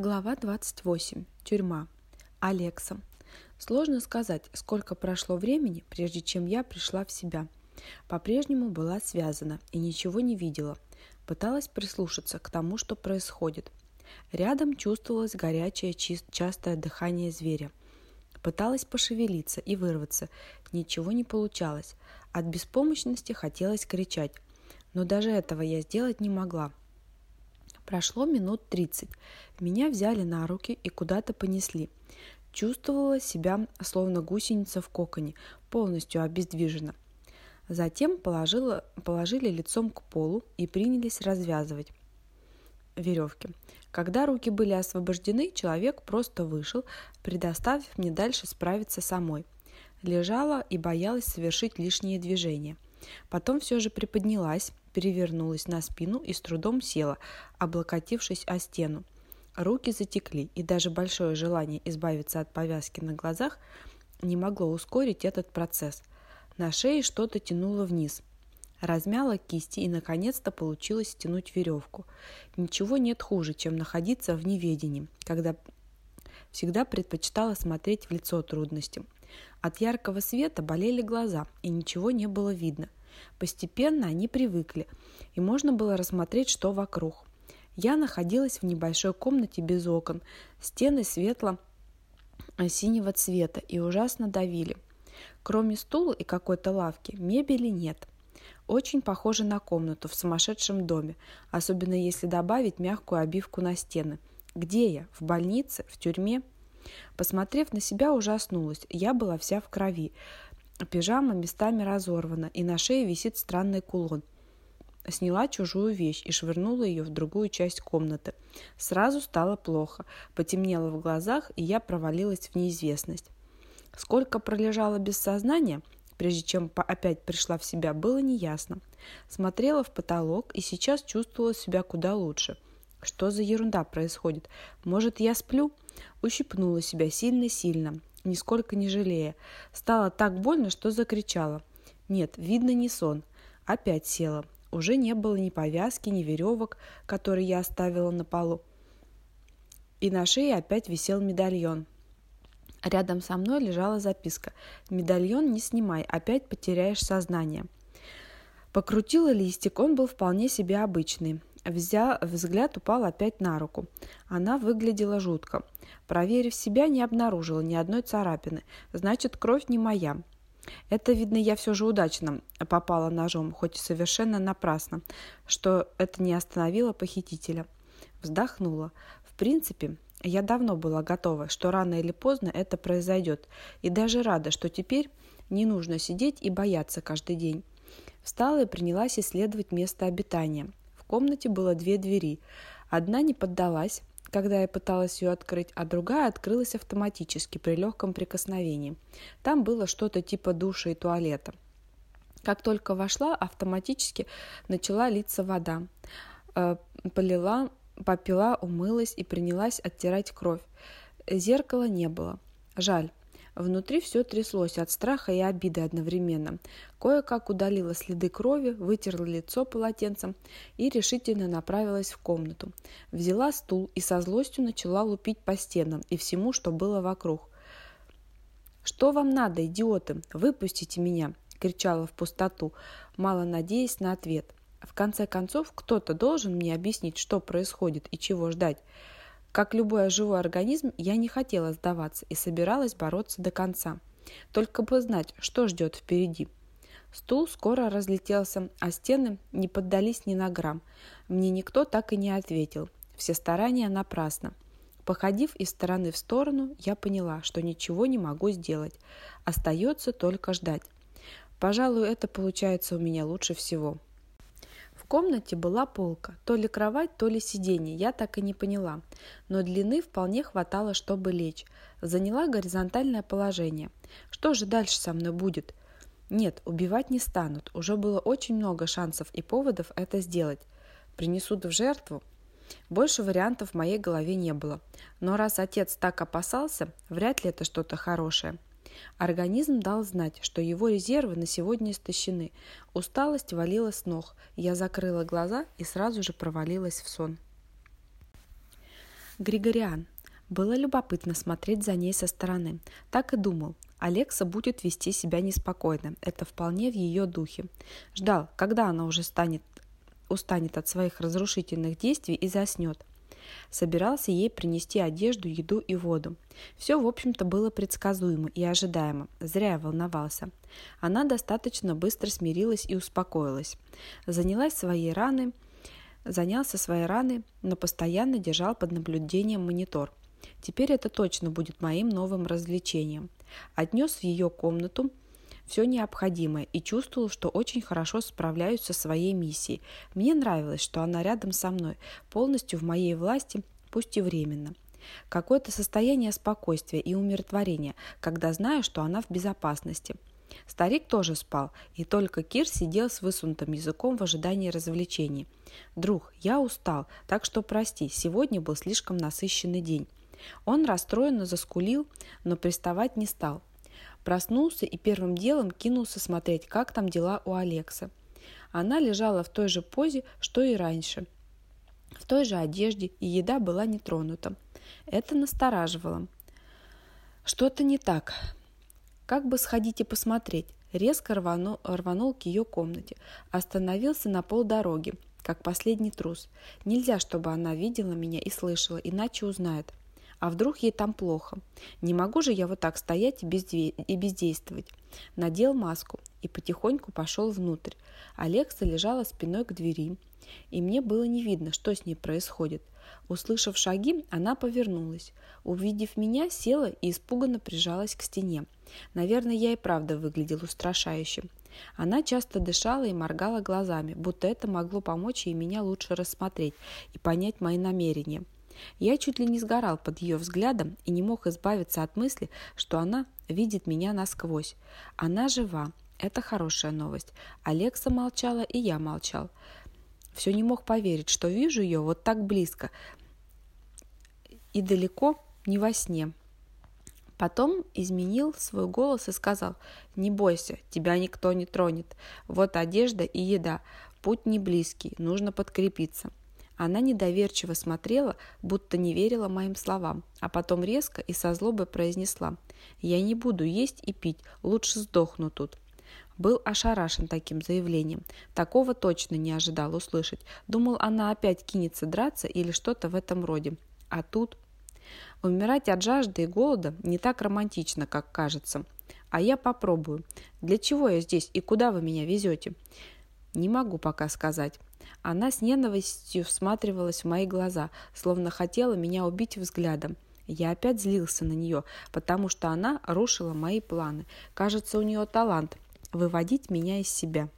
Глава 28. Тюрьма. Алекса. Сложно сказать, сколько прошло времени, прежде чем я пришла в себя. По-прежнему была связана и ничего не видела. Пыталась прислушаться к тому, что происходит. Рядом чувствовалось горячее, частое дыхание зверя. Пыталась пошевелиться и вырваться. Ничего не получалось. От беспомощности хотелось кричать. Но даже этого я сделать не могла. Прошло минут тридцать. Меня взяли на руки и куда-то понесли. Чувствовала себя словно гусеница в коконе, полностью обездвижена. Затем положила, положили лицом к полу и принялись развязывать веревки. Когда руки были освобождены, человек просто вышел, предоставив мне дальше справиться самой. Лежала и боялась совершить лишние движения. Потом все же приподнялась, перевернулась на спину и с трудом села, облокотившись о стену. Руки затекли, и даже большое желание избавиться от повязки на глазах не могло ускорить этот процесс. На шее что-то тянуло вниз. Размяла кисти и, наконец-то, получилось стянуть веревку. Ничего нет хуже, чем находиться в неведении, когда всегда предпочитала смотреть в лицо трудностям. От яркого света болели глаза, и ничего не было видно. Постепенно они привыкли, и можно было рассмотреть, что вокруг. Я находилась в небольшой комнате без окон, стены светло-синего цвета и ужасно давили. Кроме стула и какой-то лавки, мебели нет. Очень похоже на комнату в сумасшедшем доме, особенно если добавить мягкую обивку на стены. Где я? В больнице? В тюрьме? Посмотрев на себя, ужаснулась. Я была вся в крови. Пижама местами разорвана, и на шее висит странный кулон. Сняла чужую вещь и швырнула ее в другую часть комнаты. Сразу стало плохо, потемнело в глазах, и я провалилась в неизвестность. Сколько пролежала без сознания, прежде чем опять пришла в себя, было неясно. Смотрела в потолок и сейчас чувствовала себя куда лучше. Что за ерунда происходит? Может, я сплю? Ущипнула себя сильно-сильно нисколько не жалея. Стало так больно, что закричала. Нет, видно не сон. Опять села. Уже не было ни повязки, ни веревок, которые я оставила на полу. И на шее опять висел медальон. Рядом со мной лежала записка. «Медальон не снимай, опять потеряешь сознание». Покрутила листик, он был вполне себе обычный. Взя... Взгляд упал опять на руку. Она выглядела жутко. Проверив себя, не обнаружила ни одной царапины. Значит, кровь не моя. Это, видно, я все же удачно попала ножом, хоть и совершенно напрасно, что это не остановило похитителя. Вздохнула. В принципе, я давно была готова, что рано или поздно это произойдет, и даже рада, что теперь не нужно сидеть и бояться каждый день. Встала и принялась исследовать место обитания комнате было две двери. Одна не поддалась, когда я пыталась ее открыть, а другая открылась автоматически при легком прикосновении. Там было что-то типа душа и туалета. Как только вошла, автоматически начала литься вода. Э, полила, попила, умылась и принялась оттирать кровь. Зеркала не было. Жаль. Внутри все тряслось от страха и обиды одновременно. Кое-как удалила следы крови, вытерла лицо полотенцем и решительно направилась в комнату. Взяла стул и со злостью начала лупить по стенам и всему, что было вокруг. «Что вам надо, идиоты? Выпустите меня!» – кричала в пустоту, мало надеясь на ответ. В конце концов, кто-то должен мне объяснить, что происходит и чего ждать. Как любой живой организм, я не хотела сдаваться и собиралась бороться до конца. Только бы знать, что ждет впереди. Стул скоро разлетелся, а стены не поддались ни на грамм. Мне никто так и не ответил. Все старания напрасно. Походив из стороны в сторону, я поняла, что ничего не могу сделать. Остается только ждать. Пожалуй, это получается у меня лучше всего комнате была полка, то ли кровать, то ли сиденье, я так и не поняла, но длины вполне хватало, чтобы лечь. Заняла горизонтальное положение. Что же дальше со мной будет? Нет, убивать не станут, уже было очень много шансов и поводов это сделать. Принесут в жертву? Больше вариантов в моей голове не было. Но раз отец так опасался, вряд ли это что-то хорошее. Организм дал знать, что его резервы на сегодня истощены. Усталость валила с ног. Я закрыла глаза и сразу же провалилась в сон. Григориан. Было любопытно смотреть за ней со стороны. Так и думал. Алекса будет вести себя неспокойно. Это вполне в ее духе. Ждал, когда она уже станет, устанет от своих разрушительных действий и заснет. Собирался ей принести одежду, еду и воду. Все, в общем-то, было предсказуемо и ожидаемо. Зря я волновался. Она достаточно быстро смирилась и успокоилась. Занялась своей раной, занялся своей раной, но постоянно держал под наблюдением монитор. Теперь это точно будет моим новым развлечением. Отнес в ее комнату все необходимое и чувствовал, что очень хорошо справляюсь со своей миссией. Мне нравилось, что она рядом со мной, полностью в моей власти, пусть и временно. Какое-то состояние спокойствия и умиротворения, когда знаю, что она в безопасности. Старик тоже спал, и только Кир сидел с высунутым языком в ожидании развлечений. «Друг, я устал, так что прости, сегодня был слишком насыщенный день». Он расстроенно заскулил, но приставать не стал. Проснулся и первым делом кинулся смотреть, как там дела у Алекса. Она лежала в той же позе, что и раньше. В той же одежде, и еда была не тронута. Это настораживало. Что-то не так. Как бы сходить и посмотреть? Резко рванул, рванул к ее комнате. Остановился на полдороги, как последний трус. Нельзя, чтобы она видела меня и слышала, иначе узнает. А вдруг ей там плохо? Не могу же я вот так стоять и, бездействовать. Надел маску и потихоньку пошел внутрь. Алекса лежала спиной к двери, и мне было не видно, что с ней происходит. Услышав шаги, она повернулась. Увидев меня, села и испуганно прижалась к стене. Наверное, я и правда выглядел устрашающе. Она часто дышала и моргала глазами, будто это могло помочь ей меня лучше рассмотреть и понять мои намерения. Я чуть ли не сгорал под ее взглядом и не мог избавиться от мысли, что она видит меня насквозь. Она жива. Это хорошая новость. Алекса молчала, и я молчал. Все не мог поверить, что вижу ее вот так близко и далеко не во сне. Потом изменил свой голос и сказал, «Не бойся, тебя никто не тронет. Вот одежда и еда. Путь не близкий, нужно подкрепиться». Она недоверчиво смотрела, будто не верила моим словам, а потом резко и со злобой произнесла «Я не буду есть и пить, лучше сдохну тут». Был ошарашен таким заявлением. Такого точно не ожидал услышать. Думал, она опять кинется драться или что-то в этом роде. А тут... Умирать от жажды и голода не так романтично, как кажется. А я попробую. Для чего я здесь и куда вы меня везете? Не могу пока сказать. Она с ненавистью всматривалась в мои глаза, словно хотела меня убить взглядом. Я опять злился на нее, потому что она рушила мои планы. Кажется, у нее талант – выводить меня из себя.